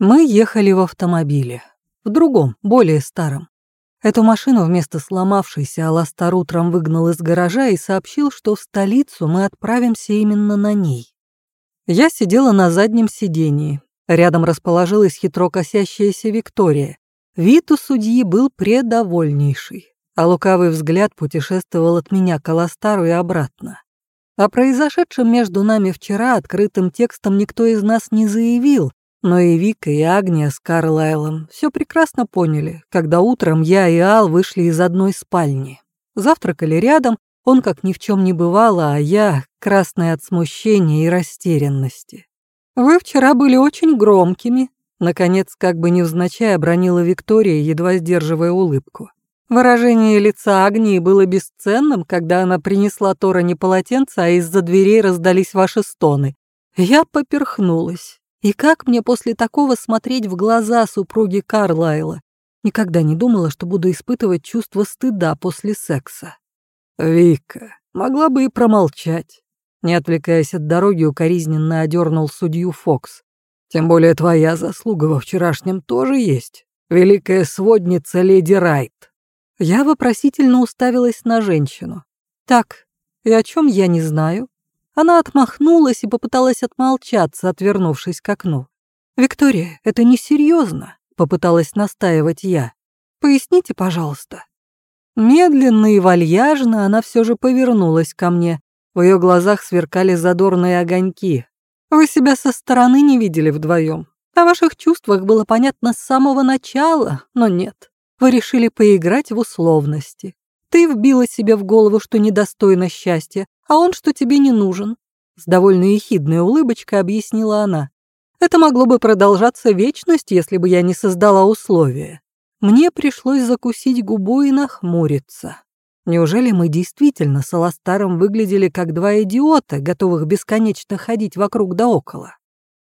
Мы ехали в автомобиле. В другом, более старом. Эту машину вместо сломавшейся Аластар утром выгнал из гаража и сообщил, что в столицу мы отправимся именно на ней. Я сидела на заднем сидении. Рядом расположилась хитро косящаяся Виктория. Вид у судьи был предовольнейший, а лукавый взгляд путешествовал от меня к Аластару и обратно. О произошедшем между нами вчера открытым текстом никто из нас не заявил, но и Вика, и Агния с Карлайлом все прекрасно поняли, когда утром я и Ал вышли из одной спальни. Завтракали рядом, он как ни в чем не бывало, а я красная от смущения и растерянности. «Вы вчера были очень громкими», — наконец, как бы невзначай обронила Виктория, едва сдерживая улыбку. Выражение лица Агнии было бесценным, когда она принесла Тора не полотенце, а из-за дверей раздались ваши стоны. Я поперхнулась. И как мне после такого смотреть в глаза супруги Карлайла? Никогда не думала, что буду испытывать чувство стыда после секса. «Вика, могла бы и промолчать». Не отвлекаясь от дороги, укоризненно одернул судью Фокс. «Тем более твоя заслуга во вчерашнем тоже есть. Великая сводница леди Райт». Я вопросительно уставилась на женщину. «Так, и о чем я не знаю?» Она отмахнулась и попыталась отмолчаться, отвернувшись к окну. «Виктория, это несерьезно», — попыталась настаивать я. «Поясните, пожалуйста». Медленно и вальяжно она все же повернулась ко мне. В ее глазах сверкали задорные огоньки. «Вы себя со стороны не видели вдвоем. О ваших чувствах было понятно с самого начала, но нет. Вы решили поиграть в условности. Ты вбила себе в голову, что недостойна счастья, а он, что тебе не нужен. С довольно ехидной улыбочкой объяснила она. Это могло бы продолжаться вечность, если бы я не создала условия. Мне пришлось закусить губу и нахмуриться. Неужели мы действительно с Аластаром выглядели как два идиота, готовых бесконечно ходить вокруг да около?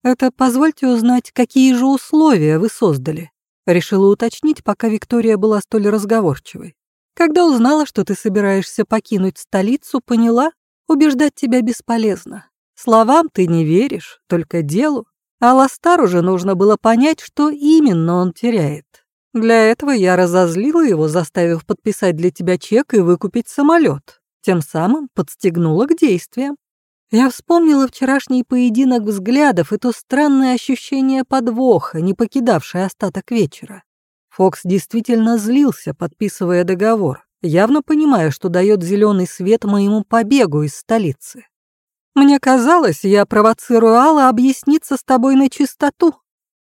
Это позвольте узнать, какие же условия вы создали? Решила уточнить, пока Виктория была столь разговорчивой. Когда узнала, что ты собираешься покинуть столицу, поняла, убеждать тебя бесполезно. Словам ты не веришь, только делу. А Ластару же нужно было понять, что именно он теряет. Для этого я разозлила его, заставив подписать для тебя чек и выкупить самолет. Тем самым подстегнула к действиям. Я вспомнила вчерашний поединок взглядов и то странное ощущение подвоха, не покидавшее остаток вечера. Фокс действительно злился, подписывая договор, явно понимая, что дает зеленый свет моему побегу из столицы. Мне казалось, я провоцирую Алла объясниться с тобой на чистоту.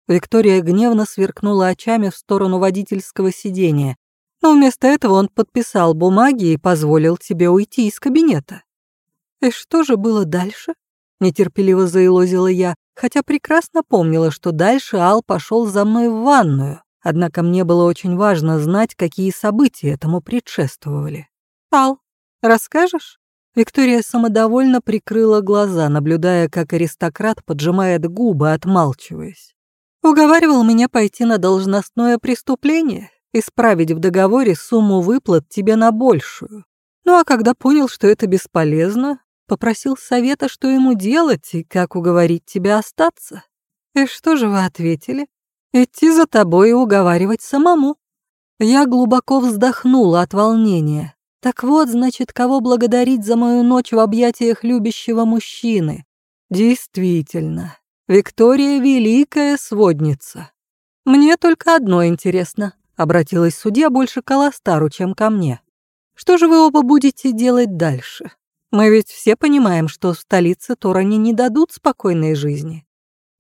Виктория гневно сверкнула очами в сторону водительского сидения, но вместо этого он подписал бумаги и позволил тебе уйти из кабинета. И что же было дальше? Нетерпеливо заилозила я, хотя прекрасно помнила, что дальше Ал пошел за мной в ванную. Однако мне было очень важно знать, какие события этому предшествовали. «Ал, расскажешь?» Виктория самодовольно прикрыла глаза, наблюдая, как аристократ поджимает губы, отмалчиваясь. «Уговаривал меня пойти на должностное преступление, исправить в договоре сумму выплат тебе на большую. Ну а когда понял, что это бесполезно, попросил совета, что ему делать и как уговорить тебя остаться. И что же вы ответили?» Идти за тобой и уговаривать самому. Я глубоко вздохнула от волнения. Так вот, значит, кого благодарить за мою ночь в объятиях любящего мужчины. Действительно, Виктория — великая сводница. Мне только одно интересно. Обратилась судья больше к Аластару, чем ко мне. Что же вы оба будете делать дальше? Мы ведь все понимаем, что в столице Торани не дадут спокойной жизни.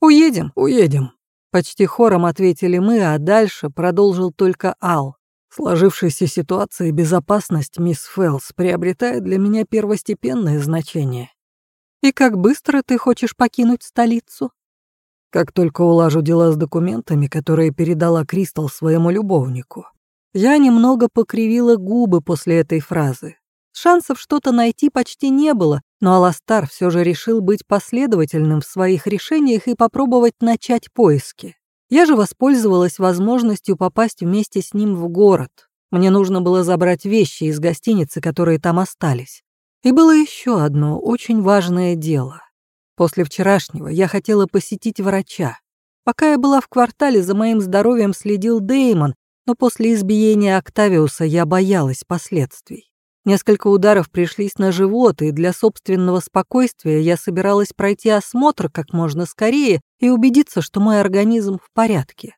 Уедем, уедем, Почти хором ответили мы, а дальше продолжил только Ал. В сложившейся ситуации безопасность мисс Фелс приобретает для меня первостепенное значение. И как быстро ты хочешь покинуть столицу? Как только улажу дела с документами, которые передала Кристал своему любовнику. Я немного покривила губы после этой фразы. Шансов что-то найти почти не было, но Аластар все же решил быть последовательным в своих решениях и попробовать начать поиски. Я же воспользовалась возможностью попасть вместе с ним в город. Мне нужно было забрать вещи из гостиницы, которые там остались. И было еще одно очень важное дело. После вчерашнего я хотела посетить врача. Пока я была в квартале, за моим здоровьем следил Деймон, но после избиения Октавиуса я боялась последствий. Несколько ударов пришлись на живот, и для собственного спокойствия я собиралась пройти осмотр как можно скорее и убедиться, что мой организм в порядке.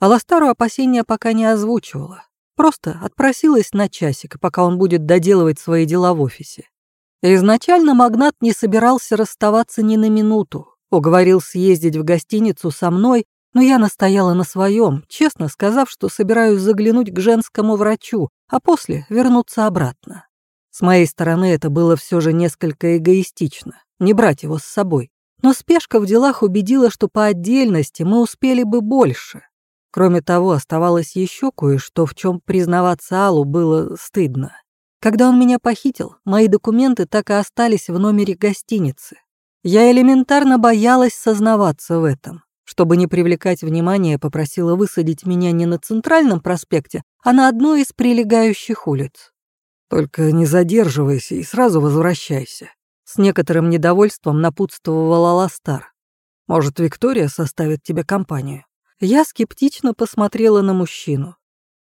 Аластару опасения пока не озвучивала. Просто отпросилась на часик, пока он будет доделывать свои дела в офисе. Изначально магнат не собирался расставаться ни на минуту. Уговорил съездить в гостиницу со мной, но я настояла на своем, честно сказав, что собираюсь заглянуть к женскому врачу, а после вернуться обратно. С моей стороны это было все же несколько эгоистично, не брать его с собой. Но спешка в делах убедила, что по отдельности мы успели бы больше. Кроме того, оставалось еще кое-что, в чем признаваться Аллу было стыдно. Когда он меня похитил, мои документы так и остались в номере гостиницы. Я элементарно боялась сознаваться в этом. Чтобы не привлекать внимания, попросила высадить меня не на центральном проспекте, а на одной из прилегающих улиц. «Только не задерживайся и сразу возвращайся», — с некоторым недовольством напутствовал Аластар. «Может, Виктория составит тебе компанию?» Я скептично посмотрела на мужчину.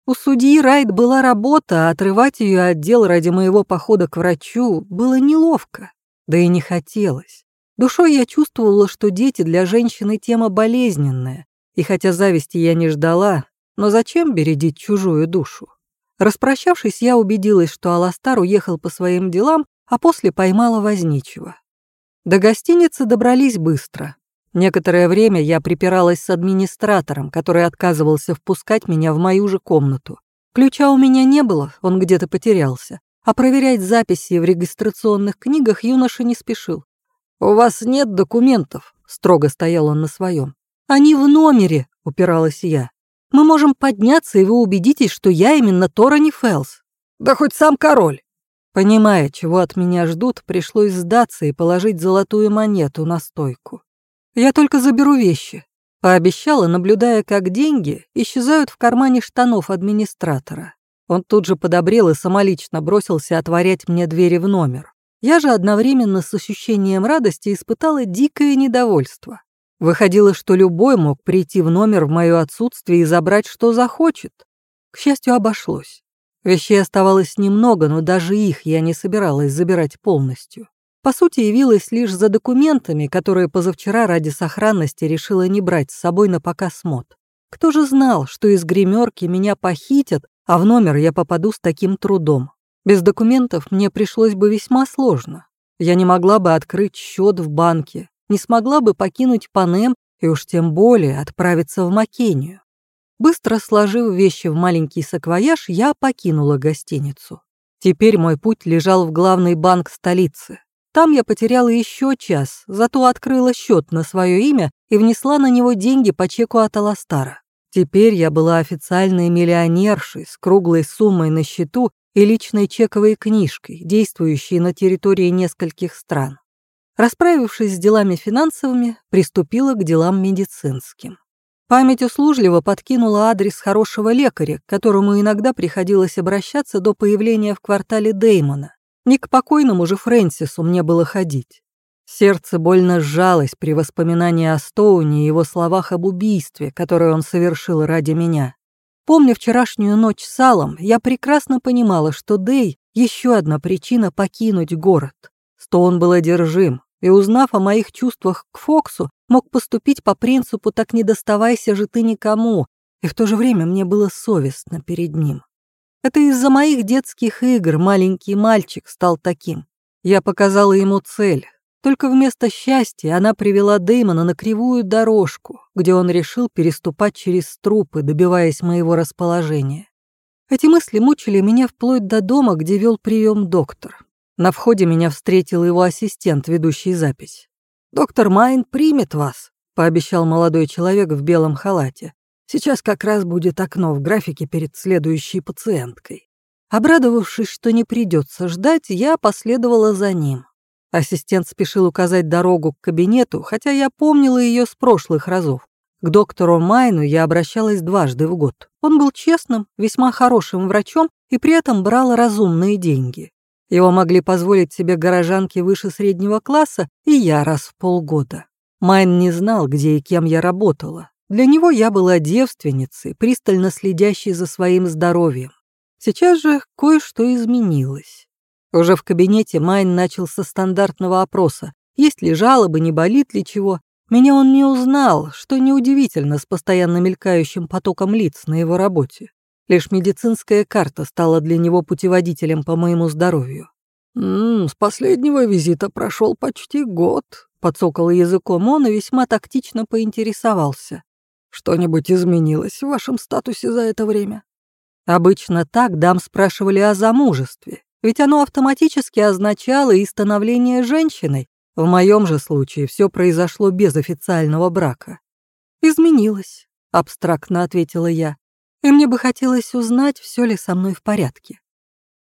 У судьи Райт была работа, а отрывать ее от дел ради моего похода к врачу было неловко, да и не хотелось. Душой я чувствовала, что дети для женщины тема болезненная, и хотя зависти я не ждала, но зачем бередить чужую душу? Распрощавшись, я убедилась, что Аластар уехал по своим делам, а после поймала возничего. До гостиницы добрались быстро. Некоторое время я припиралась с администратором, который отказывался впускать меня в мою же комнату. Ключа у меня не было, он где-то потерялся, а проверять записи в регистрационных книгах юноша не спешил. «У вас нет документов», — строго стоял он на своем. «Они в номере», — упиралась я. «Мы можем подняться, и вы убедитесь, что я именно Торони Фелс». «Да хоть сам король». Понимая, чего от меня ждут, пришлось сдаться и положить золотую монету на стойку. «Я только заберу вещи», — пообещала, наблюдая, как деньги исчезают в кармане штанов администратора. Он тут же подобрел и самолично бросился отворять мне двери в номер. Я же одновременно с ощущением радости испытала дикое недовольство. Выходило, что любой мог прийти в номер в мое отсутствие и забрать, что захочет. К счастью, обошлось. Вещей оставалось немного, но даже их я не собиралась забирать полностью. По сути, явилась лишь за документами, которые позавчера ради сохранности решила не брать с собой на показ мод. Кто же знал, что из гримерки меня похитят, а в номер я попаду с таким трудом? Без документов мне пришлось бы весьма сложно. Я не могла бы открыть счет в банке, не смогла бы покинуть Панем и уж тем более отправиться в Макению. Быстро сложив вещи в маленький саквояж, я покинула гостиницу. Теперь мой путь лежал в главный банк столицы. Там я потеряла еще час, зато открыла счет на свое имя и внесла на него деньги по чеку от Аластара. Теперь я была официальной миллионершей с круглой суммой на счету и личной чековой книжкой, действующей на территории нескольких стран. Расправившись с делами финансовыми, приступила к делам медицинским. Память услужливо подкинула адрес хорошего лекаря, к которому иногда приходилось обращаться до появления в квартале Деймона. Не к покойному же Фрэнсису мне было ходить. Сердце больно сжалось при воспоминании о Стоуне и его словах об убийстве, которое он совершил ради меня. Помня вчерашнюю ночь с Алом, я прекрасно понимала, что Дэй — еще одна причина покинуть город. Стоун был одержим, и, узнав о моих чувствах к Фоксу, мог поступить по принципу «так не доставайся же ты никому», и в то же время мне было совестно перед ним. Это из-за моих детских игр маленький мальчик стал таким. Я показала ему цель, только вместо счастья она привела Дэймона на кривую дорожку, где он решил переступать через трупы, добиваясь моего расположения. Эти мысли мучили меня вплоть до дома, где вел прием доктор. На входе меня встретил его ассистент, ведущий запись. «Доктор Майн примет вас», — пообещал молодой человек в белом халате. «Сейчас как раз будет окно в графике перед следующей пациенткой». Обрадовавшись, что не придется ждать, я последовала за ним. Ассистент спешил указать дорогу к кабинету, хотя я помнила ее с прошлых разов. К доктору Майну я обращалась дважды в год. Он был честным, весьма хорошим врачом и при этом брал разумные деньги. Его могли позволить себе горожанки выше среднего класса и я раз в полгода. Майн не знал, где и кем я работала. Для него я была девственницей, пристально следящей за своим здоровьем. Сейчас же кое-что изменилось. Уже в кабинете Майн начал со стандартного опроса. Есть ли жалобы, не болит ли чего. Меня он не узнал, что неудивительно с постоянно мелькающим потоком лиц на его работе. Лишь медицинская карта стала для него путеводителем по моему здоровью. «М -м, «С последнего визита прошел почти год», — подсокал языком он и весьма тактично поинтересовался. «Что-нибудь изменилось в вашем статусе за это время?» Обычно так дам спрашивали о замужестве, ведь оно автоматически означало и становление женщиной. В моем же случае все произошло без официального брака. «Изменилось», — абстрактно ответила я и мне бы хотелось узнать, все ли со мной в порядке.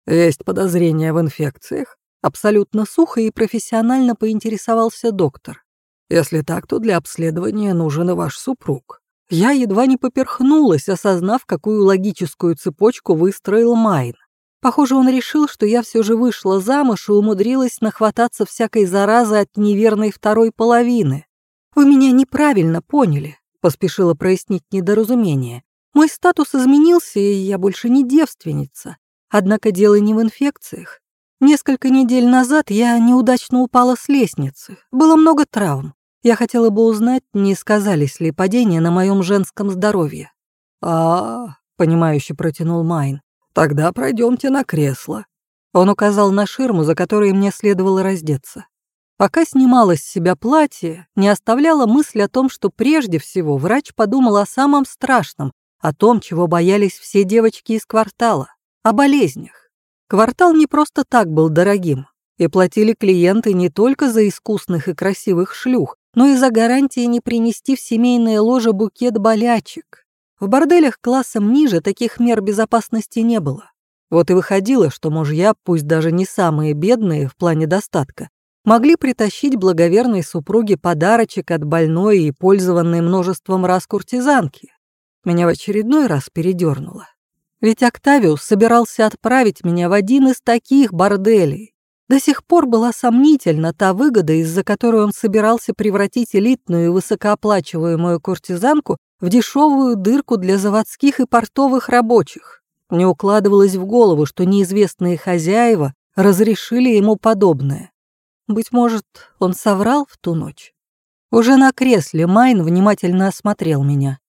Есть подозрения в инфекциях? Абсолютно сухо и профессионально поинтересовался доктор. Если так, то для обследования нужен и ваш супруг. Я едва не поперхнулась, осознав, какую логическую цепочку выстроил Майн. Похоже, он решил, что я все же вышла замуж и умудрилась нахвататься всякой заразы от неверной второй половины. «Вы меня неправильно поняли», — поспешила прояснить недоразумение. Мой статус изменился, и я больше не девственница. Однако дело не в инфекциях. Несколько недель назад я неудачно упала с лестницы. Было много травм. Я хотела бы узнать, не сказались ли падения на моем женском здоровье. А, -а, -а понимающе протянул Майн. Тогда пройдемте на кресло. Он указал на ширму, за которой мне следовало раздеться. Пока снимала с себя платье, не оставляла мысль о том, что прежде всего врач подумал о самом страшном, о том, чего боялись все девочки из квартала, о болезнях. Квартал не просто так был дорогим, и платили клиенты не только за искусных и красивых шлюх, но и за гарантии не принести в семейное ложе букет болячек. В борделях классом ниже таких мер безопасности не было. Вот и выходило, что мужья, пусть даже не самые бедные в плане достатка, могли притащить благоверной супруге подарочек от больной и пользованной множеством раз куртизанки, меня в очередной раз передернуло. Ведь Октавиус собирался отправить меня в один из таких борделей. До сих пор была сомнительна та выгода, из-за которой он собирался превратить элитную и высокооплачиваемую куртизанку в дешевую дырку для заводских и портовых рабочих. Не укладывалось в голову, что неизвестные хозяева разрешили ему подобное. Быть может, он соврал в ту ночь? Уже на кресле Майн внимательно осмотрел меня.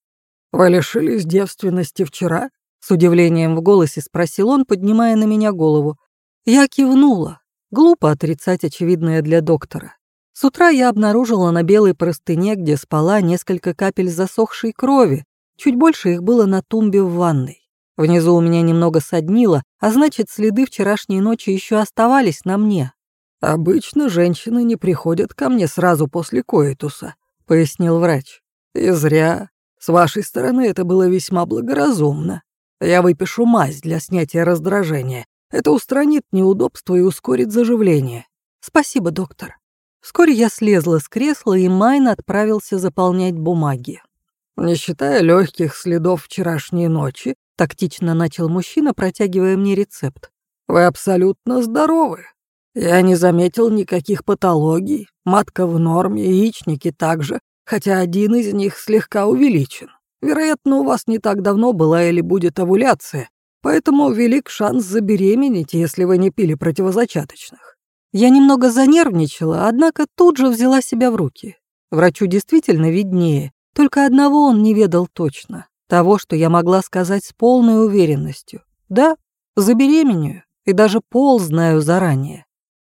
«Вы лишились девственности вчера?» С удивлением в голосе спросил он, поднимая на меня голову. Я кивнула. Глупо отрицать очевидное для доктора. С утра я обнаружила на белой простыне, где спала, несколько капель засохшей крови. Чуть больше их было на тумбе в ванной. Внизу у меня немного соднило, а значит, следы вчерашней ночи еще оставались на мне. «Обычно женщины не приходят ко мне сразу после коитуса», — пояснил врач. «И зря. С вашей стороны это было весьма благоразумно. Я выпишу мазь для снятия раздражения. Это устранит неудобства и ускорит заживление. Спасибо, доктор. Вскоре я слезла с кресла, и Майн отправился заполнять бумаги. Не считая легких следов вчерашней ночи, тактично начал мужчина, протягивая мне рецепт. Вы абсолютно здоровы. Я не заметил никаких патологий. Матка в норме, яичники также хотя один из них слегка увеличен. Вероятно, у вас не так давно была или будет овуляция, поэтому велик шанс забеременеть, если вы не пили противозачаточных. Я немного занервничала, однако тут же взяла себя в руки. Врачу действительно виднее, только одного он не ведал точно. Того, что я могла сказать с полной уверенностью. Да, забеременею, и даже пол знаю заранее.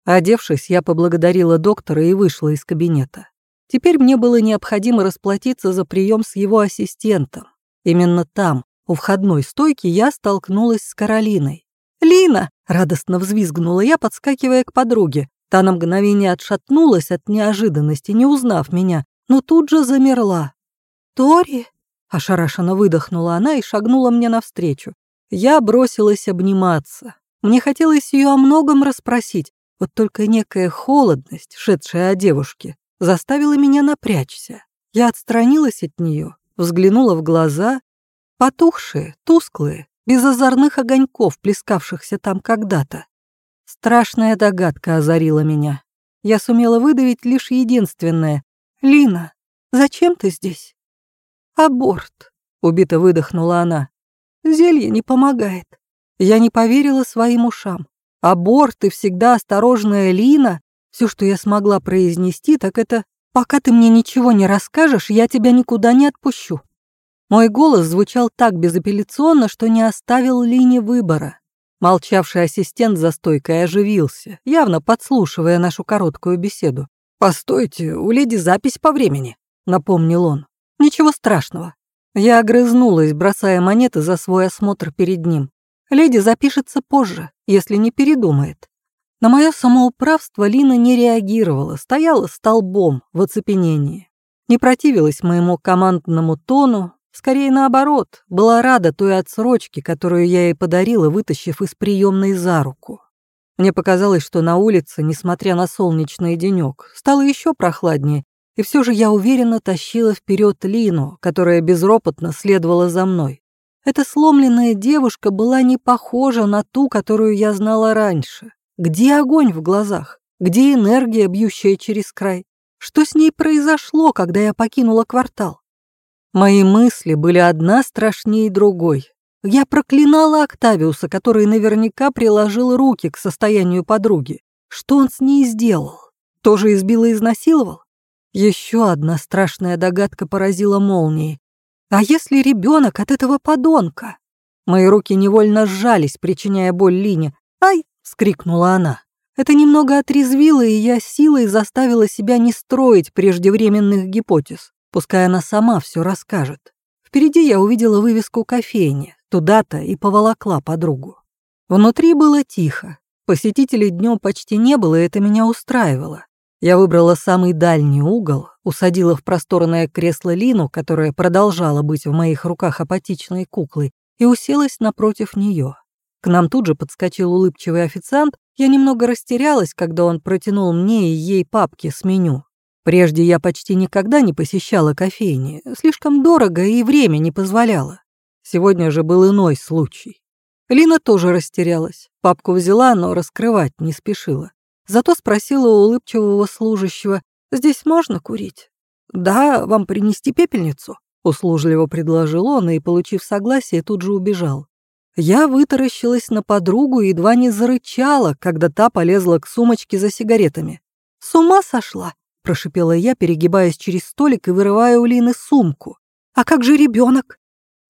Одевшись, я поблагодарила доктора и вышла из кабинета. Теперь мне было необходимо расплатиться за прием с его ассистентом. Именно там, у входной стойки, я столкнулась с Каролиной. «Лина!» — радостно взвизгнула я, подскакивая к подруге. Та на мгновение отшатнулась от неожиданности, не узнав меня, но тут же замерла. «Тори?» — ошарашенно выдохнула она и шагнула мне навстречу. Я бросилась обниматься. Мне хотелось ее о многом расспросить, вот только некая холодность, шедшая о девушке, заставила меня напрячься. Я отстранилась от нее, взглянула в глаза, потухшие, тусклые, без озорных огоньков, плескавшихся там когда-то. Страшная догадка озарила меня. Я сумела выдавить лишь единственное. «Лина, зачем ты здесь?» «Аборт», — убито выдохнула она. «Зелье не помогает». Я не поверила своим ушам. Аборт и всегда осторожная Лина. Все, что я смогла произнести, так это «пока ты мне ничего не расскажешь, я тебя никуда не отпущу». Мой голос звучал так безапелляционно, что не оставил Лине выбора. Молчавший ассистент за стойкой оживился, явно подслушивая нашу короткую беседу. «Постойте, у леди запись по времени», — напомнил он. «Ничего страшного». Я огрызнулась, бросая монеты за свой осмотр перед ним. Леди запишется позже, если не передумает. На мое самоуправство Лина не реагировала, стояла столбом в оцепенении. Не противилась моему командному тону, скорее наоборот, была рада той отсрочке, которую я ей подарила, вытащив из приемной за руку. Мне показалось, что на улице, несмотря на солнечный денек, стало еще прохладнее, и все же я уверенно тащила вперед Лину, которая безропотно следовала за мной. Эта сломленная девушка была не похожа на ту, которую я знала раньше. Где огонь в глазах? Где энергия, бьющая через край? Что с ней произошло, когда я покинула квартал? Мои мысли были одна страшнее другой. Я проклинала Октавиуса, который наверняка приложил руки к состоянию подруги. Что он с ней сделал? Тоже избил и изнасиловал? Еще одна страшная догадка поразила молнией. А если ребенок от этого подонка? Мои руки невольно сжались, причиняя боль Лине. «Ай!» — скрикнула она. Это немного отрезвило, и я силой заставила себя не строить преждевременных гипотез. Пускай она сама все расскажет. Впереди я увидела вывеску кофейни, туда-то и поволокла подругу. Внутри было тихо. Посетителей днем почти не было, и это меня устраивало. Я выбрала самый дальний угол, усадила в просторное кресло Лину, которая продолжала быть в моих руках апатичной куклой, и уселась напротив нее. К нам тут же подскочил улыбчивый официант, я немного растерялась, когда он протянул мне и ей папки с меню. Прежде я почти никогда не посещала кофейни, слишком дорого и время не позволяло. Сегодня же был иной случай. Лина тоже растерялась, папку взяла, но раскрывать не спешила. Зато спросила у улыбчивого служащего, «Здесь можно курить?» «Да, вам принести пепельницу?» Услужливо предложил он и, получив согласие, тут же убежал. Я вытаращилась на подругу и едва не зарычала, когда та полезла к сумочке за сигаретами. «С ума сошла?» – прошипела я, перегибаясь через столик и вырывая у Лины сумку. «А как же ребенок?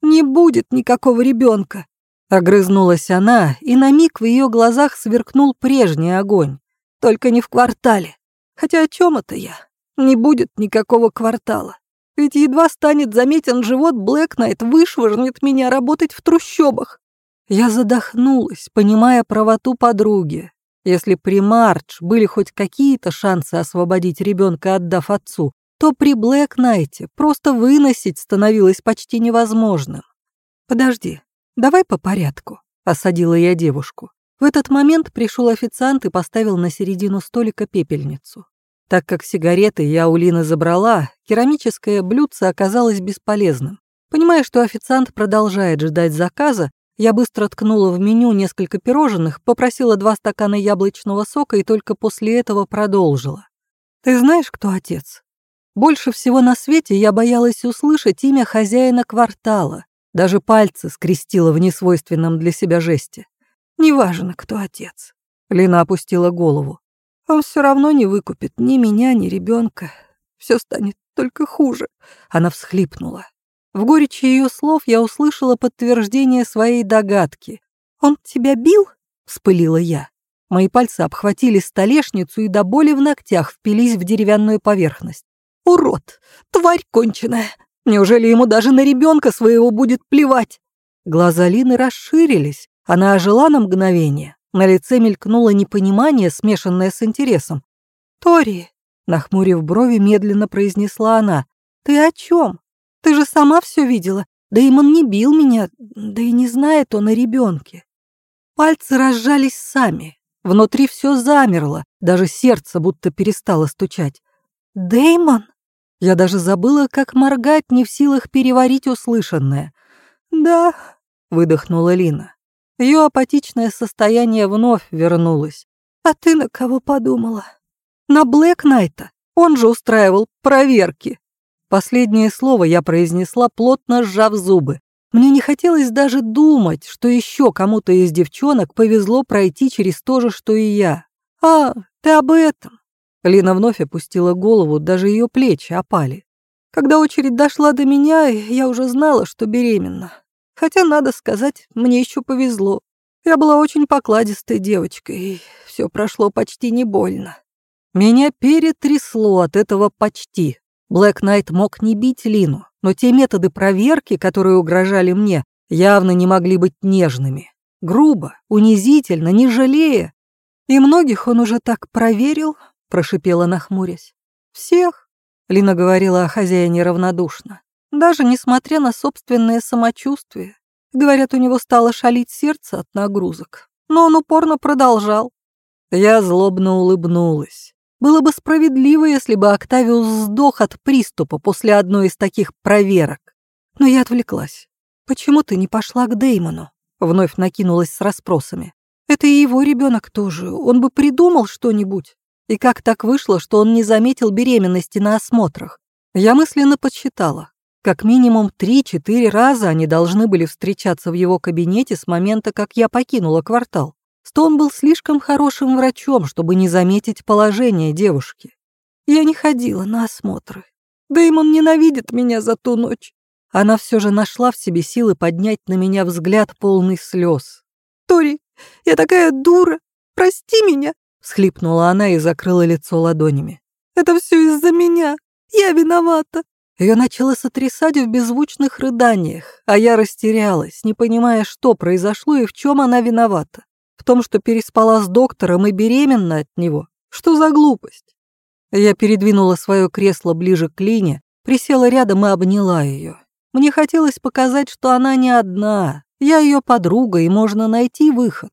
«Не будет никакого ребенка!» Огрызнулась она, и на миг в ее глазах сверкнул прежний огонь. Только не в квартале. Хотя о чем это я? Не будет никакого квартала. Ведь едва станет заметен живот, Блэк Найт вышвырнет меня работать в трущобах. Я задохнулась, понимая правоту подруги. Если при Мардж были хоть какие-то шансы освободить ребенка, отдав отцу, то при Блэк Найте просто выносить становилось почти невозможным. «Подожди, давай по порядку», — осадила я девушку. В этот момент пришел официант и поставил на середину столика пепельницу. Так как сигареты я у Лины забрала, керамическое блюдце оказалось бесполезным. Понимая, что официант продолжает ждать заказа, я быстро ткнула в меню несколько пирожных, попросила два стакана яблочного сока и только после этого продолжила. «Ты знаешь, кто отец?» Больше всего на свете я боялась услышать имя хозяина квартала. Даже пальцы скрестила в несвойственном для себя жесте. Неважно, кто отец. Лина опустила голову. Он все равно не выкупит ни меня, ни ребенка. Все станет только хуже. Она всхлипнула. В горечи ее слов я услышала подтверждение своей догадки. «Он тебя бил?» — вспылила я. Мои пальцы обхватили столешницу и до боли в ногтях впились в деревянную поверхность. «Урод! Тварь конченая! Неужели ему даже на ребенка своего будет плевать?» Глаза Лины расширились, она ожила на мгновение. На лице мелькнуло непонимание, смешанное с интересом. «Тори», — нахмурив брови, медленно произнесла она, «ты о чем? Ты же сама все видела. Дэймон не бил меня, да и не знает он о ребенке». Пальцы разжались сами. Внутри все замерло, даже сердце будто перестало стучать. Дэймон? Я даже забыла, как моргать, не в силах переварить услышанное. «Да», — выдохнула Лина. Ее апатичное состояние вновь вернулось. «А ты на кого подумала?» «На Блэк Найта», Он же устраивал проверки. Последнее слово я произнесла, плотно сжав зубы. Мне не хотелось даже думать, что еще кому-то из девчонок повезло пройти через то же, что и я. «А, ты об этом?» Лина вновь опустила голову, даже ее плечи опали. Когда очередь дошла до меня, я уже знала, что беременна. Хотя, надо сказать, мне еще повезло. Я была очень покладистой девочкой, и все прошло почти не больно. Меня перетрясло от этого почти. Блэк Найт мог не бить Лину, но те методы проверки, которые угрожали мне, явно не могли быть нежными. Грубо, унизительно, не жалея. И многих он уже так проверил, прошипела нахмурясь. Всех, Лина говорила о хозяине равнодушно, даже несмотря на собственное самочувствие. Говорят, у него стало шалить сердце от нагрузок. Но он упорно продолжал. Я злобно улыбнулась. Было бы справедливо, если бы Октавиус сдох от приступа после одной из таких проверок. Но я отвлеклась. «Почему ты не пошла к Деймону?» Вновь накинулась с расспросами. «Это и его ребенок тоже. Он бы придумал что-нибудь. И как так вышло, что он не заметил беременности на осмотрах? Я мысленно подсчитала. Как минимум три-четыре раза они должны были встречаться в его кабинете с момента, как я покинула квартал. Стон был слишком хорошим врачом, чтобы не заметить положение девушки. Я не ходила на осмотры. Дэймон ненавидит меня за ту ночь. Она все же нашла в себе силы поднять на меня взгляд полный слез. «Тори, я такая дура! Прости меня!» Схлипнула она и закрыла лицо ладонями. «Это все из-за меня! Я виновата!» Ее начало сотрясать в беззвучных рыданиях, а я растерялась, не понимая, что произошло и в чем она виновата том, что переспала с доктором и беременна от него. Что за глупость? Я передвинула свое кресло ближе к Лине, присела рядом и обняла ее. Мне хотелось показать, что она не одна. Я ее подруга, и можно найти выход.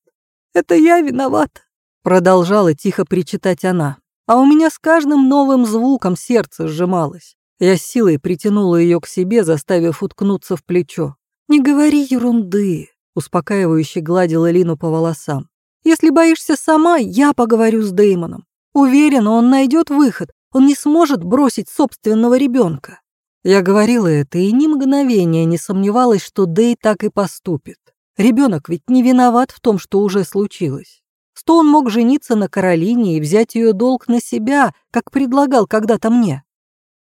«Это я виновата», — продолжала тихо причитать она. А у меня с каждым новым звуком сердце сжималось. Я силой притянула ее к себе, заставив уткнуться в плечо. «Не говори ерунды», Успокаивающе гладила Лину по волосам. «Если боишься сама, я поговорю с Деймоном. Уверена, он найдет выход. Он не сможет бросить собственного ребенка. Я говорила это и ни мгновения не сомневалась, что Дей так и поступит. Ребенок ведь не виноват в том, что уже случилось. Что он мог жениться на Каролине и взять ее долг на себя, как предлагал когда-то мне.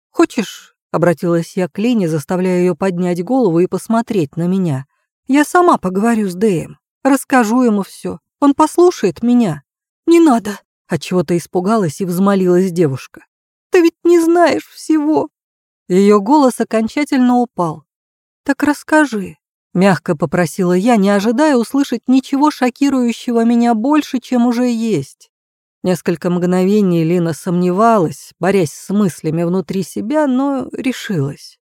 «Хочешь?» — обратилась я к Лене, заставляя ее поднять голову и посмотреть на меня. Я сама поговорю с Дэем, расскажу ему все. Он послушает меня. Не надо. От чего-то испугалась и взмолилась девушка. Ты ведь не знаешь всего. Ее голос окончательно упал. Так расскажи, мягко попросила я, не ожидая услышать ничего шокирующего меня больше, чем уже есть. Несколько мгновений Лина сомневалась, борясь с мыслями внутри себя, но решилась.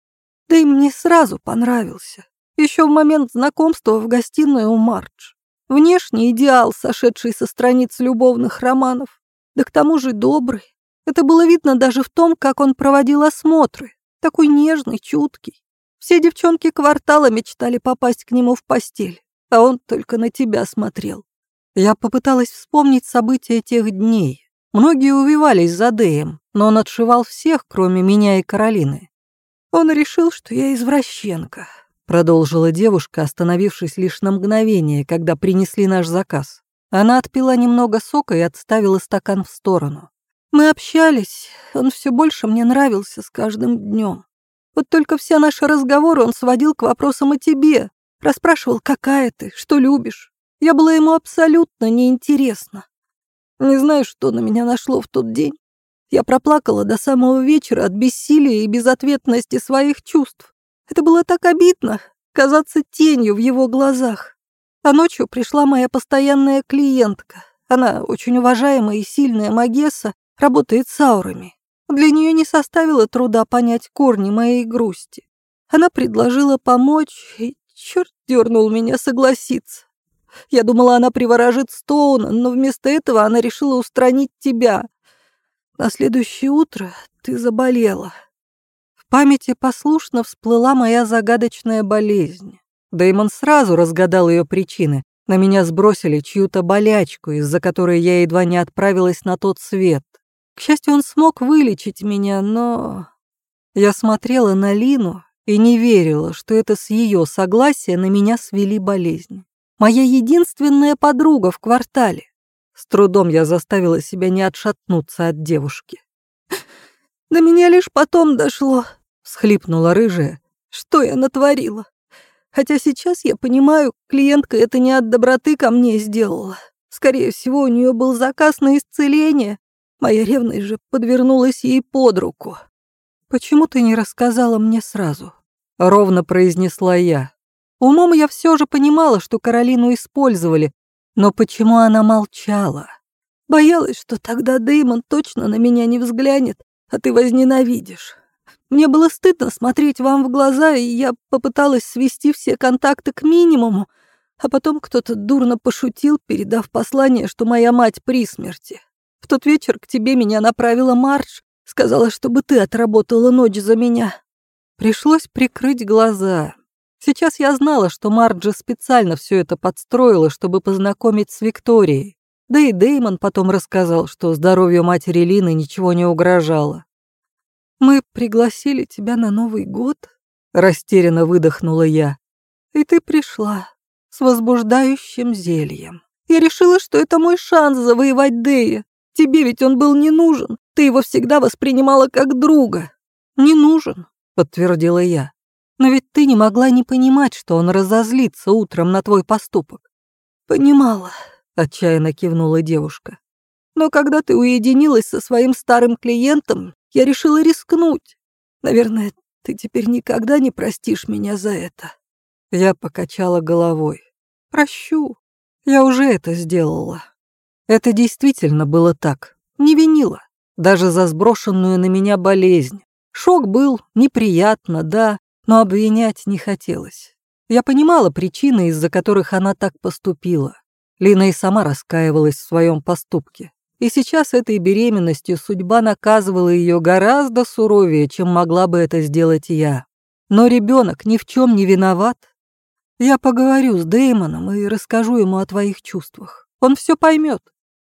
Да и мне сразу понравился. Еще в момент знакомства в гостиной у Мардж. Внешний идеал, сошедший со страниц любовных романов. Да к тому же добрый. Это было видно даже в том, как он проводил осмотры. Такой нежный, чуткий. Все девчонки квартала мечтали попасть к нему в постель, а он только на тебя смотрел. Я попыталась вспомнить события тех дней. Многие увивались за Дэем, но он отшивал всех, кроме меня и Каролины. Он решил, что я извращенка, Продолжила девушка, остановившись лишь на мгновение, когда принесли наш заказ. Она отпила немного сока и отставила стакан в сторону. Мы общались, он все больше мне нравился с каждым днем. Вот только все наши разговоры он сводил к вопросам о тебе. Расспрашивал, какая ты, что любишь. Я была ему абсолютно неинтересна. Не знаю, что на меня нашло в тот день. Я проплакала до самого вечера от бессилия и безответности своих чувств. Это было так обидно, казаться тенью в его глазах. А ночью пришла моя постоянная клиентка. Она очень уважаемая и сильная магесса, работает с аурами. Для нее не составило труда понять корни моей грусти. Она предложила помочь, и черт дернул меня согласиться. Я думала, она приворожит Стоуна, но вместо этого она решила устранить тебя. На следующее утро ты заболела памяти послушно всплыла моя загадочная болезнь. Дэймон сразу разгадал ее причины. На меня сбросили чью-то болячку, из-за которой я едва не отправилась на тот свет. К счастью, он смог вылечить меня, но... Я смотрела на Лину и не верила, что это с ее согласия на меня свели болезнь. Моя единственная подруга в квартале. С трудом я заставила себя не отшатнуться от девушки. «До меня лишь потом дошло», — всхлипнула рыжая. «Что я натворила? Хотя сейчас я понимаю, клиентка это не от доброты ко мне сделала. Скорее всего, у нее был заказ на исцеление. Моя ревность же подвернулась ей под руку. «Почему ты не рассказала мне сразу?» — ровно произнесла я. Умом я все же понимала, что Каролину использовали, но почему она молчала? Боялась, что тогда Дэймон точно на меня не взглянет, а ты возненавидишь. Мне было стыдно смотреть вам в глаза, и я попыталась свести все контакты к минимуму, а потом кто-то дурно пошутил, передав послание, что моя мать при смерти. В тот вечер к тебе меня направила Мардж, сказала, чтобы ты отработала ночь за меня. Пришлось прикрыть глаза. Сейчас я знала, что Марджи специально все это подстроила, чтобы познакомить с Викторией. Да и Деймон потом рассказал, что здоровью матери Лины ничего не угрожало. «Мы пригласили тебя на Новый год», — растерянно выдохнула я. «И ты пришла с возбуждающим зельем. Я решила, что это мой шанс завоевать Дея. Тебе ведь он был не нужен. Ты его всегда воспринимала как друга». «Не нужен», — подтвердила я. «Но ведь ты не могла не понимать, что он разозлится утром на твой поступок». «Понимала», — отчаянно кивнула девушка. «Но когда ты уединилась со своим старым клиентом, я решила рискнуть. Наверное, ты теперь никогда не простишь меня за это». Я покачала головой. «Прощу. Я уже это сделала». Это действительно было так. Не винила. Даже за сброшенную на меня болезнь. Шок был, неприятно, да, но обвинять не хотелось. Я понимала причины, из-за которых она так поступила. Лина и сама раскаивалась в своем поступке. И сейчас этой беременностью судьба наказывала ее гораздо суровее, чем могла бы это сделать я. Но ребенок ни в чем не виноват. Я поговорю с Дэймоном и расскажу ему о твоих чувствах. Он все поймет.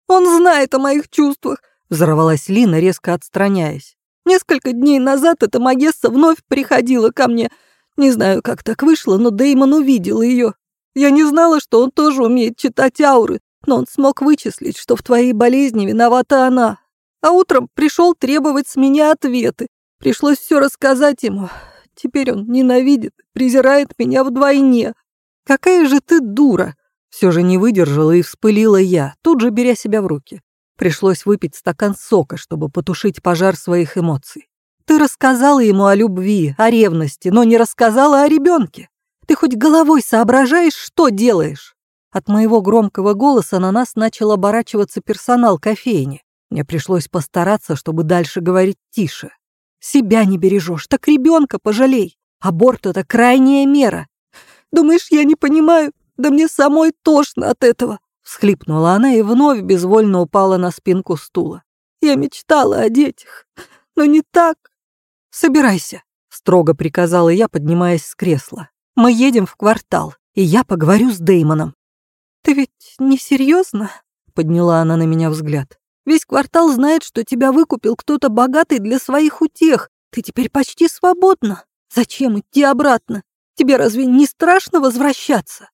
Он знает о моих чувствах, взорвалась Лина, резко отстраняясь. Несколько дней назад эта Магесса вновь приходила ко мне. Не знаю, как так вышло, но Дэймон увидел ее. Я не знала, что он тоже умеет читать ауры, но он смог вычислить, что в твоей болезни виновата она. А утром пришел требовать с меня ответы. Пришлось все рассказать ему. Теперь он ненавидит, презирает меня вдвойне. Какая же ты дура! Все же не выдержала и вспылила я, тут же беря себя в руки. Пришлось выпить стакан сока, чтобы потушить пожар своих эмоций. Ты рассказала ему о любви, о ревности, но не рассказала о ребенке. Ты хоть головой соображаешь, что делаешь? От моего громкого голоса на нас начал оборачиваться персонал кофейни. Мне пришлось постараться, чтобы дальше говорить тише. Себя не бережешь, так ребенка пожалей. Аборт — это крайняя мера. Думаешь, я не понимаю? Да мне самой тошно от этого. Всхлипнула она и вновь безвольно упала на спинку стула. Я мечтала о детях, но не так. Собирайся, строго приказала я, поднимаясь с кресла. Мы едем в квартал, и я поговорю с Деймоном. Ты ведь не серьезно? Подняла она на меня взгляд. Весь квартал знает, что тебя выкупил кто-то богатый для своих утех. Ты теперь почти свободна. Зачем идти обратно? Тебе разве не страшно возвращаться?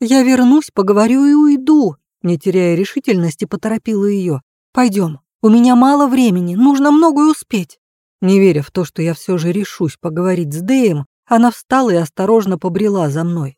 Я вернусь, поговорю и уйду. Не теряя решительности, поторопила ее. Пойдем. У меня мало времени, нужно многое успеть. Не веря в то, что я все же решусь поговорить с Дэем, она встала и осторожно побрела за мной.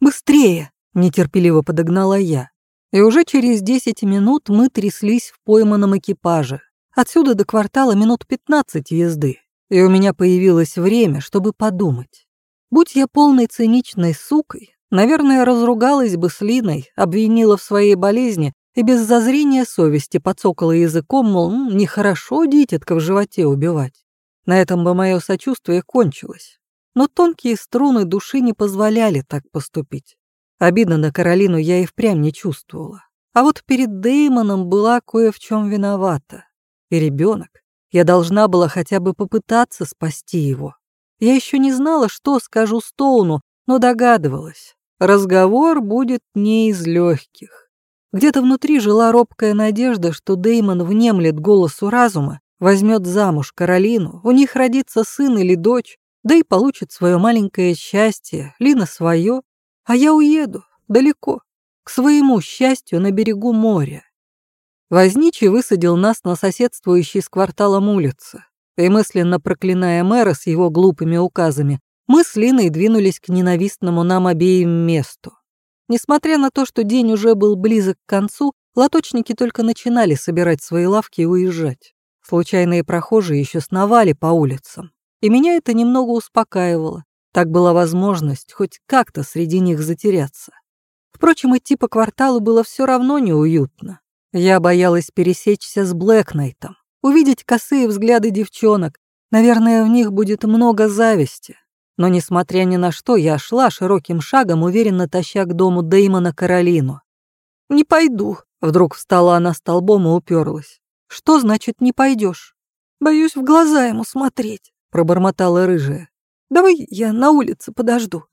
«Быстрее!» — нетерпеливо подогнала я. И уже через десять минут мы тряслись в пойманном экипаже. Отсюда до квартала минут пятнадцать езды, и у меня появилось время, чтобы подумать. Будь я полной циничной сукой, наверное, разругалась бы с Линой, обвинила в своей болезни и без зазрения совести подсокала языком, мол, нехорошо дитятка в животе убивать. На этом бы мое сочувствие кончилось. Но тонкие струны души не позволяли так поступить. Обидно на Каролину я и впрямь не чувствовала. А вот перед Деймоном была кое в чем виновата. И ребенок. Я должна была хотя бы попытаться спасти его. Я еще не знала, что скажу Стоуну, но догадывалась. Разговор будет не из легких. Где-то внутри жила робкая надежда, что Деймон внемлет голосу разума, возьмет замуж Каролину, у них родится сын или дочь, да и получит свое маленькое счастье, Лина свое, а я уеду далеко, к своему счастью на берегу моря. Возничий высадил нас на соседствующей с кварталом улице, и мысленно проклиная мэра с его глупыми указами, мы с Линой двинулись к ненавистному нам обеим месту. Несмотря на то, что день уже был близок к концу, лоточники только начинали собирать свои лавки и уезжать. Случайные прохожие еще сновали по улицам, и меня это немного успокаивало. Так была возможность хоть как-то среди них затеряться. Впрочем, идти по кварталу было все равно неуютно. Я боялась пересечься с Блэкнайтом, увидеть косые взгляды девчонок. Наверное, в них будет много зависти. Но, несмотря ни на что, я шла широким шагом, уверенно таща к дому Дэймона Каролину. «Не пойду», — вдруг встала она столбом и уперлась. «Что значит «не пойдешь»?» «Боюсь в глаза ему смотреть», — пробормотала рыжая. «Давай я на улице подожду».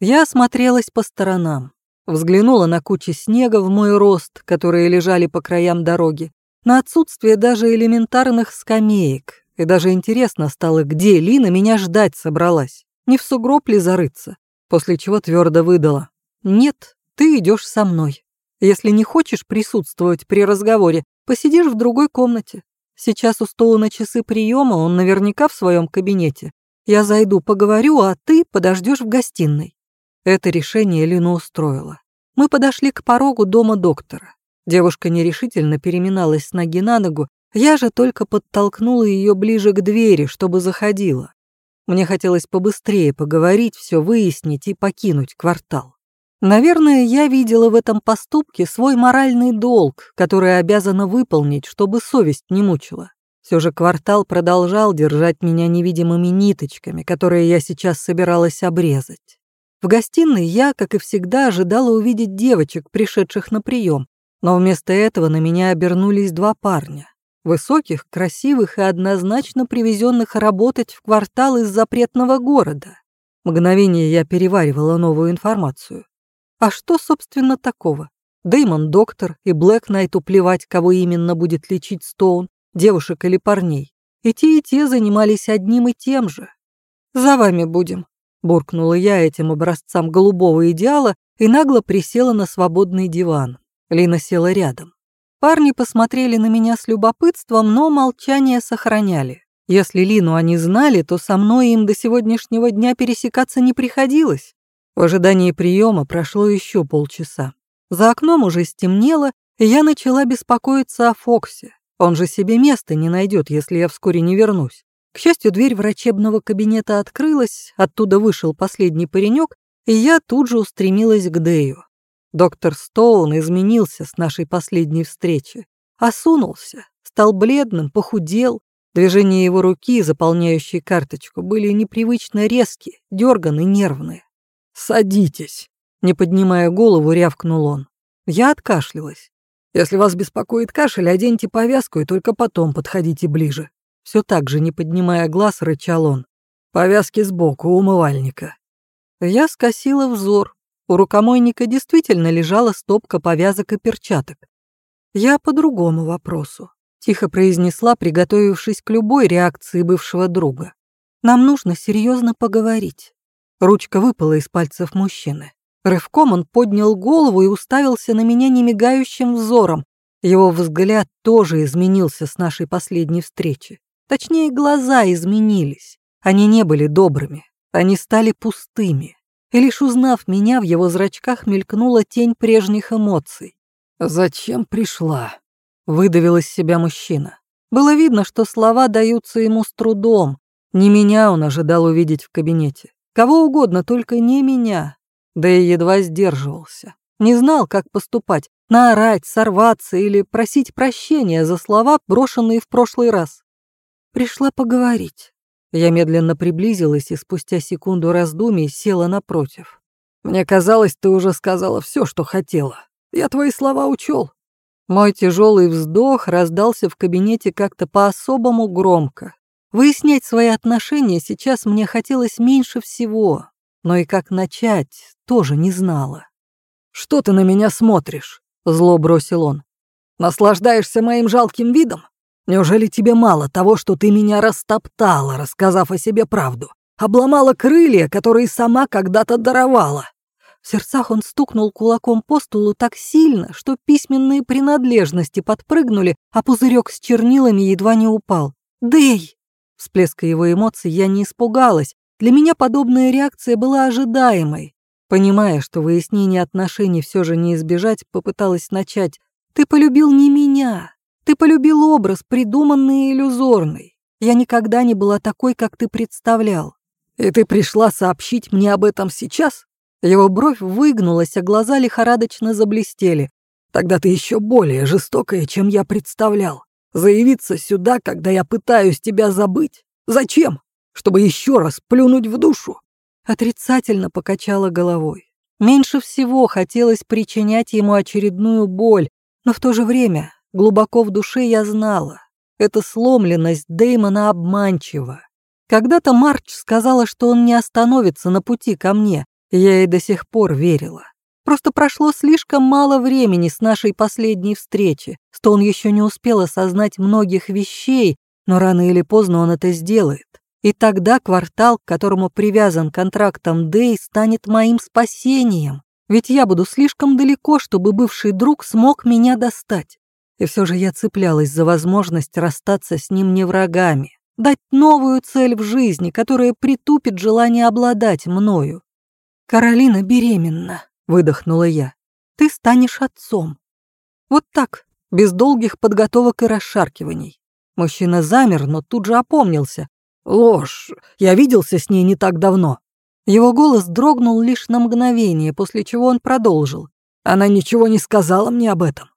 Я осмотрелась по сторонам. Взглянула на кучи снега в мой рост, которые лежали по краям дороги, на отсутствие даже элементарных скамеек, и даже интересно стало, где Лина меня ждать собралась, не в сугроб ли зарыться, после чего твердо выдала. «Нет, ты идешь со мной. Если не хочешь присутствовать при разговоре, посидишь в другой комнате. Сейчас у Стоуна часы приема, он наверняка в своем кабинете. Я зайду, поговорю, а ты подождешь в гостиной. Это решение Лину устроило. Мы подошли к порогу дома доктора. Девушка нерешительно переминалась с ноги на ногу, я же только подтолкнула ее ближе к двери, чтобы заходила. Мне хотелось побыстрее поговорить, все выяснить и покинуть квартал. Наверное, я видела в этом поступке свой моральный долг, который обязана выполнить, чтобы совесть не мучила. Все же квартал продолжал держать меня невидимыми ниточками, которые я сейчас собиралась обрезать. В гостиной я, как и всегда, ожидала увидеть девочек, пришедших на прием, но вместо этого на меня обернулись два парня. Высоких, красивых и однозначно привезенных работать в квартал из запретного города. Мгновение я переваривала новую информацию. А что, собственно, такого? Дэймон доктор, и Блэк Найту плевать, кого именно будет лечить Стоун, девушек или парней. И те, и те занимались одним и тем же. «За вами будем», Буркнула я этим образцам голубого идеала и нагло присела на свободный диван. Лина села рядом. Парни посмотрели на меня с любопытством, но молчание сохраняли. Если Лину они знали, то со мной им до сегодняшнего дня пересекаться не приходилось. В ожидании приема прошло еще полчаса. За окном уже стемнело, и я начала беспокоиться о Фоксе. Он же себе места не найдет, если я вскоре не вернусь. К счастью, дверь врачебного кабинета открылась, оттуда вышел последний паренек, и я тут же устремилась к Дэю. Доктор Стоун изменился с нашей последней встречи. Осунулся, стал бледным, похудел. Движения его руки, заполняющие карточку, были непривычно резкие, дерганые, нервные. «Садитесь», — не поднимая голову, рявкнул он. Я откашлялась. «Если вас беспокоит кашель, оденьте повязку и только потом подходите ближе». Все так же, не поднимая глаз, рычал он. Повязки сбоку, у умывальника. Я скосила взор. У рукомойника действительно лежала стопка повязок и перчаток. Я по другому вопросу. Тихо произнесла, приготовившись к любой реакции бывшего друга. Нам нужно серьезно поговорить. Ручка выпала из пальцев мужчины. Рывком он поднял голову и уставился на меня немигающим взором. Его взгляд тоже изменился с нашей последней встречи. Точнее, глаза изменились. Они не были добрыми, они стали пустыми. И лишь узнав меня, в его зрачках мелькнула тень прежних эмоций. «Зачем пришла?» — выдавил из себя мужчина. Было видно, что слова даются ему с трудом. Не меня он ожидал увидеть в кабинете. Кого угодно, только не меня. Да и едва сдерживался. Не знал, как поступать. Наорать, сорваться или просить прощения за слова, брошенные в прошлый раз. Пришла поговорить. Я медленно приблизилась и спустя секунду раздумий села напротив. Мне казалось, ты уже сказала все, что хотела. Я твои слова учел. Мой тяжелый вздох раздался в кабинете как-то по-особому громко. Выяснять свои отношения сейчас мне хотелось меньше всего, но и как начать тоже не знала. «Что ты на меня смотришь?» зло бросил он. «Наслаждаешься моим жалким видом? Неужели тебе мало того, что ты меня растоптала, рассказав о себе правду? Обломала крылья, которые сама когда-то даровала?» В сердцах он стукнул кулаком по столу так сильно, что письменные принадлежности подпрыгнули, а пузырек с чернилами едва не упал. «Дэй!» Всплеска его эмоций я не испугалась. Для меня подобная реакция была ожидаемой. Понимая, что выяснение отношений все же не избежать, попыталась начать. «Ты полюбил не меня. Ты полюбил образ, придуманный и иллюзорный. Я никогда не была такой, как ты представлял. И ты пришла сообщить мне об этом сейчас?» Его бровь выгнулась, а глаза лихорадочно заблестели. «Тогда ты еще более жестокая, чем я представлял. Заявиться сюда, когда я пытаюсь тебя забыть? Зачем? Чтобы еще раз плюнуть в душу?» Отрицательно покачала головой. Меньше всего хотелось причинять ему очередную боль, но в то же время глубоко в душе я знала. Эта сломленность Дэймона обманчива. Когда-то Марч сказала, что он не остановится на пути ко мне, я ей до сих пор верила. Просто прошло слишком мало времени с нашей последней встречи, что он еще не успел осознать многих вещей, но рано или поздно он это сделает. И тогда квартал, к которому привязан контрактом Дэй, станет моим спасением. Ведь я буду слишком далеко, чтобы бывший друг смог меня достать. И все же я цеплялась за возможность расстаться с ним не врагами дать новую цель в жизни, которая притупит желание обладать мною. «Каролина беременна», — выдохнула я. «Ты станешь отцом». Вот так, без долгих подготовок и расшаркиваний. Мужчина замер, но тут же опомнился. «Ложь! Я виделся с ней не так давно». Его голос дрогнул лишь на мгновение, после чего он продолжил. «Она ничего не сказала мне об этом».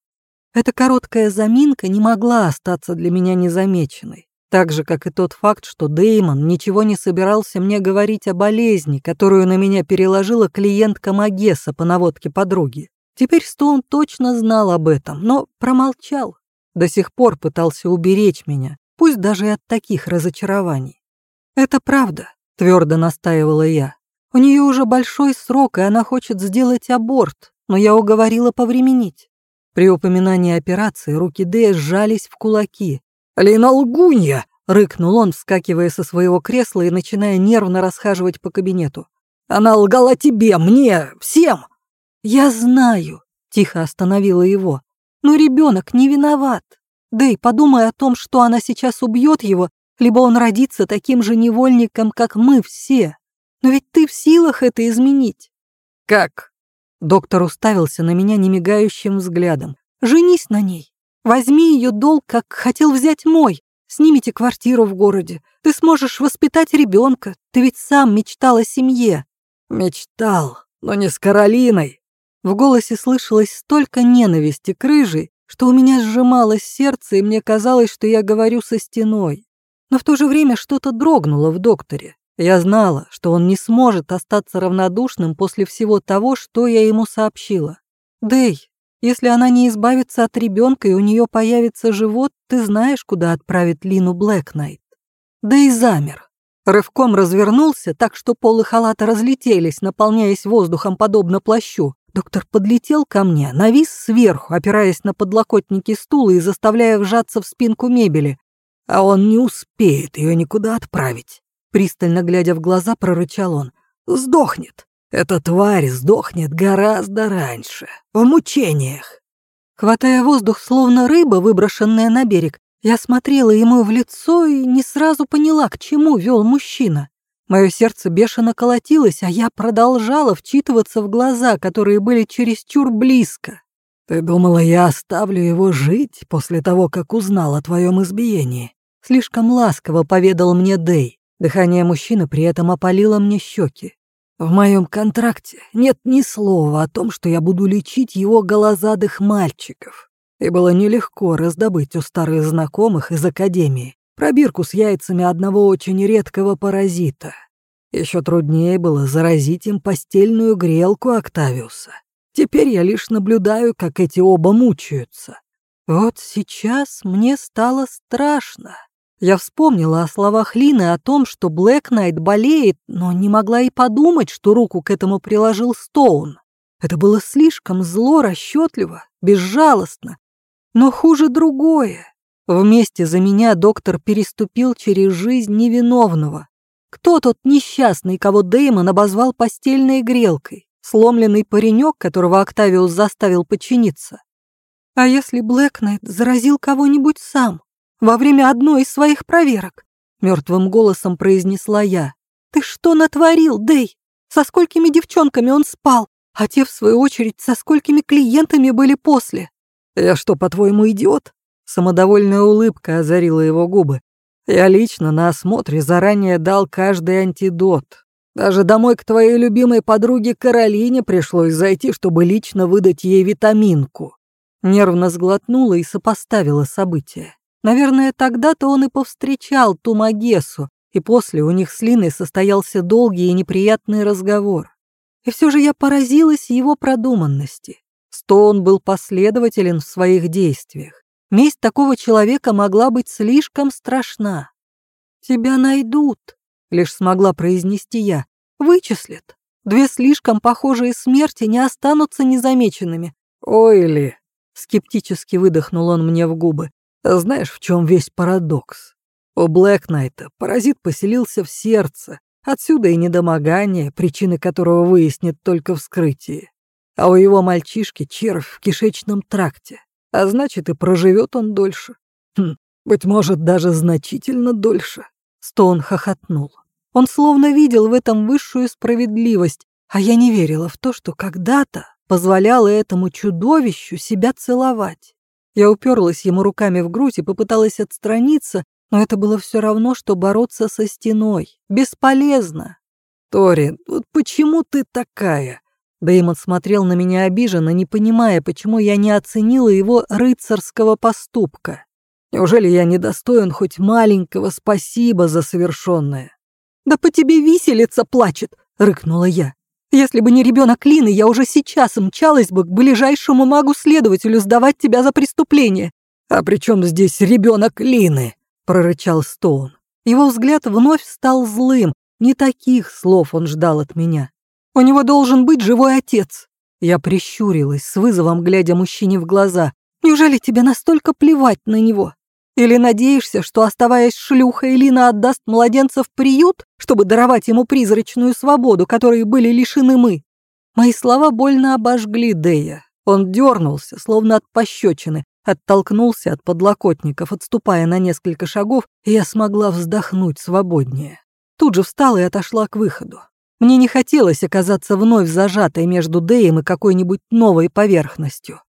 Эта короткая заминка не могла остаться для меня незамеченной. Так же, как и тот факт, что Деймон ничего не собирался мне говорить о болезни, которую на меня переложила клиентка Магеса по наводке подруги. Теперь Стоун точно знал об этом, но промолчал. До сих пор пытался уберечь меня, пусть даже и от таких разочарований. «Это правда», — твердо настаивала я. «У нее уже большой срок, и она хочет сделать аборт, но я уговорила повременить». При упоминании операции руки Дэя сжались в кулаки, «Лина лгунья!» — рыкнул он, вскакивая со своего кресла и начиная нервно расхаживать по кабинету. «Она лгала тебе, мне, всем!» «Я знаю», — тихо остановила его. «Но ребенок не виноват. Дэй, подумай о том, что она сейчас убьет его, либо он родится таким же невольником, как мы все. Но ведь ты в силах это изменить». «Как?» Доктор уставился на меня немигающим взглядом. «Женись на ней. Возьми ее долг, как хотел взять мой. Снимите квартиру в городе. Ты сможешь воспитать ребенка. Ты ведь сам мечтал о семье. Мечтал, но не с Каролиной. В голосе слышалось столько ненависти к рыжей, что у меня сжималось сердце, и мне казалось, что я говорю со стеной. Но в то же время что-то дрогнуло в докторе. Я знала, что он не сможет остаться равнодушным после всего того, что я ему сообщила. «Дэй, если она не избавится от ребенка и у нее появится живот, ты знаешь, куда отправить Лину Блэкнайт. И замер. Рывком развернулся, так что полы халата разлетелись, наполняясь воздухом подобно плащу. Доктор подлетел ко мне, навис сверху, опираясь на подлокотники стула и заставляя вжаться в спинку мебели. А он не успеет ее никуда отправить. Пристально глядя в глаза, прорычал он. Сдохнет. Эта тварь сдохнет гораздо раньше, в мучениях. Хватая воздух, словно рыба, выброшенная на берег, я смотрела ему в лицо и не сразу поняла, к чему вел мужчина. Мое сердце бешено колотилось, а я продолжала вчитываться в глаза, которые были чересчур близко. «Ты думала, я оставлю его жить после того, как узнал о твоем избиении?» Слишком ласково поведал мне Дэй. Дыхание мужчины при этом опалило мне щеки. В моем контракте нет ни слова о том, что я буду лечить его голозадых мальчиков. И было нелегко раздобыть у старых знакомых из академии пробирку с яйцами одного очень редкого паразита. Еще труднее было заразить им постельную грелку Октавиуса. Теперь я лишь наблюдаю, как эти оба мучаются. Вот сейчас мне стало страшно. Я вспомнила о словах Лины о том, что Блэк Найт болеет, но не могла и подумать, что руку к этому приложил Стоун. Это было слишком зло, расчетливо, безжалостно. Но хуже другое. Вместе за меня доктор переступил через жизнь невиновного. Кто тот несчастный, кого Дэймон обозвал постельной грелкой? Сломленный паренек, которого Октавиус заставил подчиниться? А если Блэкнайт заразил кого-нибудь сам во время одной из своих проверок? Мертвым голосом произнесла я. Ты что натворил, Дэй? Со сколькими девчонками он спал, а те, в свою очередь, со сколькими клиентами были после? Я что, по-твоему, идиот? Самодовольная улыбка озарила его губы. Я лично на осмотре заранее дал каждый антидот. Даже домой к твоей любимой подруге Каролине пришлось зайти, чтобы лично выдать ей витаминку. Нервно сглотнула и сопоставила события. Наверное, тогда-то он и повстречал ту Магесу, и после у них с Линой состоялся долгий и неприятный разговор. И все же я поразилась его продуманности. Стоун был последователен в своих действиях. Месть такого человека могла быть слишком страшна. «Тебя найдут», — лишь смогла произнести я. «Вычислят. Две слишком похожие смерти не останутся незамеченными». «Ой ли», — скептически выдохнул он мне в губы. «Знаешь, в чем весь парадокс? У Блэкнайта паразит поселился в сердце, отсюда и недомогание, причины которого выяснит только вскрытие. А у его мальчишки червь в кишечном тракте а значит и проживет он дольше. Хм, быть может, даже значительно дольше. Стоун хохотнул. Он словно видел в этом высшую справедливость, а я не верила в то, что когда-то позволяла этому чудовищу себя целовать. Я уперлась ему руками в грудь и попыталась отстраниться, но это было все равно, что бороться со стеной. Бесполезно. «Тори, вот почему ты такая?» Дэймон смотрел на меня обиженно, не понимая, почему я не оценила его рыцарского поступка. Неужели я недостоин хоть маленького спасибо за совершенное? «Да по тебе виселица плачет!» — рыкнула я. «Если бы не ребенок Лины, я уже сейчас мчалась бы к ближайшему магу-следователю сдавать тебя за преступление». «А при чем здесь ребенок Лины?» — прорычал Стоун. Его взгляд вновь стал злым. Не таких слов он ждал от меня. У него должен быть живой отец. Я прищурилась, с вызовом глядя мужчине в глаза. Неужели тебе настолько плевать на него? Или надеешься, что, оставаясь шлюхой, Лина отдаст младенца в приют, чтобы даровать ему призрачную свободу, которой были лишены мы? Мои слова больно обожгли Дея. Он дернулся, словно от пощечины, оттолкнулся от подлокотников, отступая на несколько шагов, и я смогла вздохнуть свободнее. Тут же встала и отошла к выходу. Мне не хотелось оказаться вновь зажатой между Дэем и какой-нибудь новой поверхностью.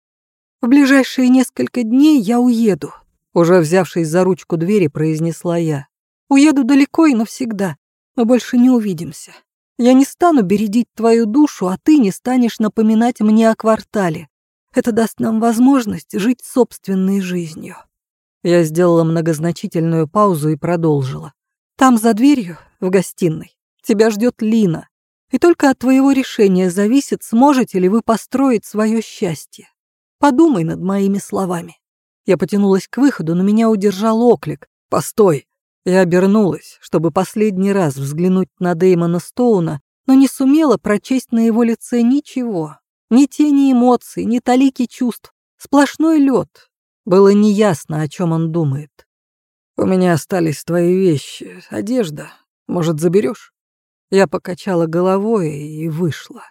В ближайшие несколько дней я уеду, уже взявшись за ручку двери, произнесла я. Уеду далеко и навсегда. Мы больше не увидимся. Я не стану бередить твою душу, а ты не станешь напоминать мне о квартале. Это даст нам возможность жить собственной жизнью. Я сделала многозначительную паузу и продолжила. Там за дверью, в гостиной, Тебя ждет Лина. И только от твоего решения зависит, сможете ли вы построить свое счастье. Подумай над моими словами. Я потянулась к выходу, но меня удержал оклик. «Постой!» Я обернулась, чтобы последний раз взглянуть на Дэймона Стоуна, но не сумела прочесть на его лице ничего. Ни тени эмоций, ни талики чувств. Сплошной лед. Было неясно, о чем он думает. «У меня остались твои вещи, одежда. Может, заберешь? Я покачала головой и вышла.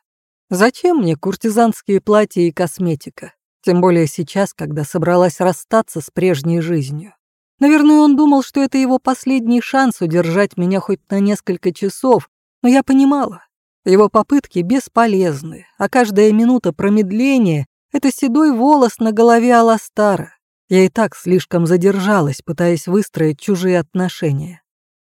Зачем мне куртизанские платья и косметика? Тем более сейчас, когда собралась расстаться с прежней жизнью. Наверное, он думал, что это его последний шанс удержать меня хоть на несколько часов, но я понимала, его попытки бесполезны, а каждая минута промедления — это седой волос на голове Аластара. Я и так слишком задержалась, пытаясь выстроить чужие отношения.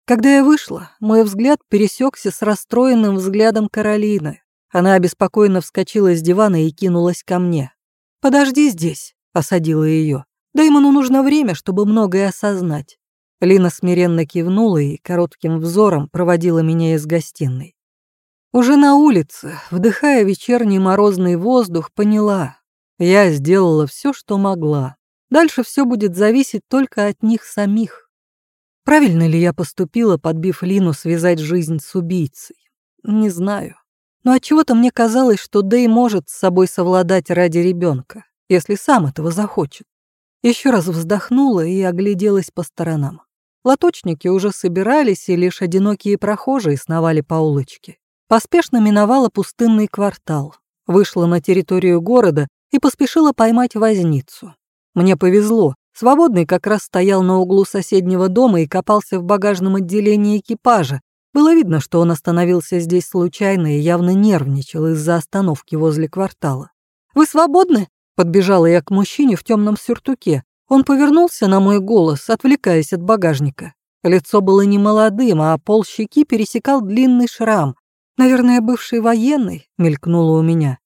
Когда я вышла, мой взгляд пересекся с расстроенным взглядом Каролины. Она обеспокоенно вскочила с дивана и кинулась ко мне. «Подожди здесь», — осадила ее. «Дэймону нужно время, чтобы многое осознать». Лина смиренно кивнула и коротким взором проводила меня из гостиной. Уже на улице, вдыхая вечерний морозный воздух, поняла. Я сделала все, что могла. Дальше все будет зависеть только от них самих. Правильно ли я поступила, подбив Лину связать жизнь с убийцей? Не знаю. Но от чего то мне казалось, что Дэй может с собой совладать ради ребенка. если сам этого захочет. Еще раз вздохнула и огляделась по сторонам. Лоточники уже собирались, и лишь одинокие прохожие сновали по улочке. Поспешно миновала пустынный квартал, вышла на территорию города и поспешила поймать возницу. Мне повезло, свободный как раз стоял на углу соседнего дома и копался в багажном отделении экипажа. Было видно, что он остановился здесь случайно и явно нервничал из-за остановки возле квартала. «Вы свободны?» — подбежала я к мужчине в темном сюртуке, он повернулся на мой голос, отвлекаясь от багажника. Лицо было не молодым, а пол щеки пересекал длинный шрам. Наверное, бывший военный, мелькнуло у меня.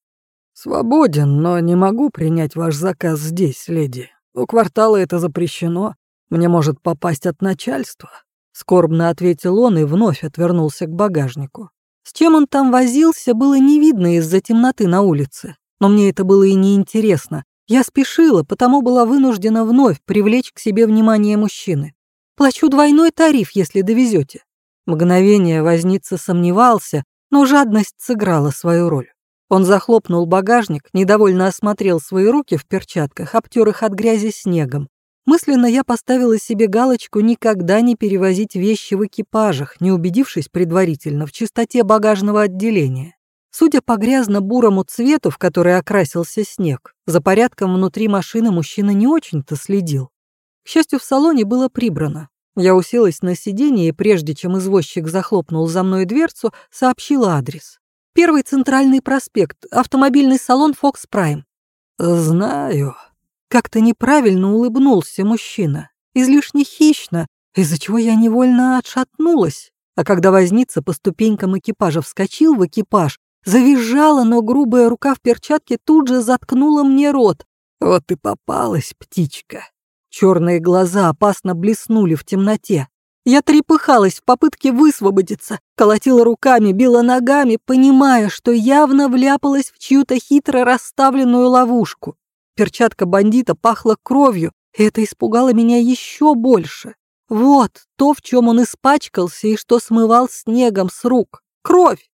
«Свободен, но не могу принять ваш заказ здесь, леди. У квартала это запрещено. Мне может попасть от начальства». Скорбно ответил он и вновь отвернулся к багажнику. С чем он там возился, было не видно из-за темноты на улице. Но мне это было и не интересно. Я спешила, потому была вынуждена вновь привлечь к себе внимание мужчины. Плачу двойной тариф, если довезете. Мгновение возница сомневался, но жадность сыграла свою роль. Он захлопнул багажник, недовольно осмотрел свои руки в перчатках, обтер их от грязи снегом. Мысленно я поставила себе галочку никогда не перевозить вещи в экипажах, не убедившись предварительно в чистоте багажного отделения. Судя по грязно-бурому цвету, в который окрасился снег, за порядком внутри машины мужчина не очень-то следил. К счастью, в салоне было прибрано. Я уселась на сиденье и прежде чем извозчик захлопнул за мной дверцу, сообщила адрес. Первый центральный проспект, автомобильный салон «Фокс Прайм». «Знаю». Как-то неправильно улыбнулся мужчина, излишне хищно, из-за чего я невольно отшатнулась. А когда возница по ступенькам экипажа вскочил в экипаж, Завизжала, но грубая рука в перчатке тут же заткнула мне рот. Вот и попалась птичка. Черные глаза опасно блеснули в темноте. Я трепыхалась в попытке высвободиться, колотила руками, била ногами, понимая, что явно вляпалась в чью-то хитро расставленную ловушку. Перчатка бандита пахла кровью, и это испугало меня еще больше. Вот то, в чем он испачкался и что смывал снегом с рук. Кровь!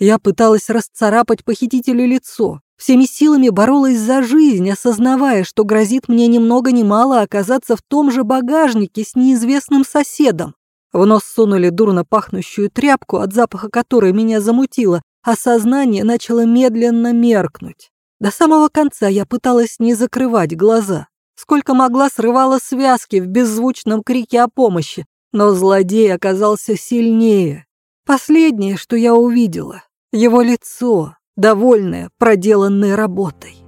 Я пыталась расцарапать похитителю лицо, всеми силами боролась за жизнь, осознавая, что грозит мне ни много ни мало оказаться в том же багажнике с неизвестным соседом. В нос сунули дурно пахнущую тряпку, от запаха которой меня замутило, а сознание начало медленно меркнуть. До самого конца я пыталась не закрывать глаза. Сколько могла, срывала связки в беззвучном крике о помощи, но злодей оказался сильнее. Последнее, что я увидела, его лицо, довольное проделанной работой.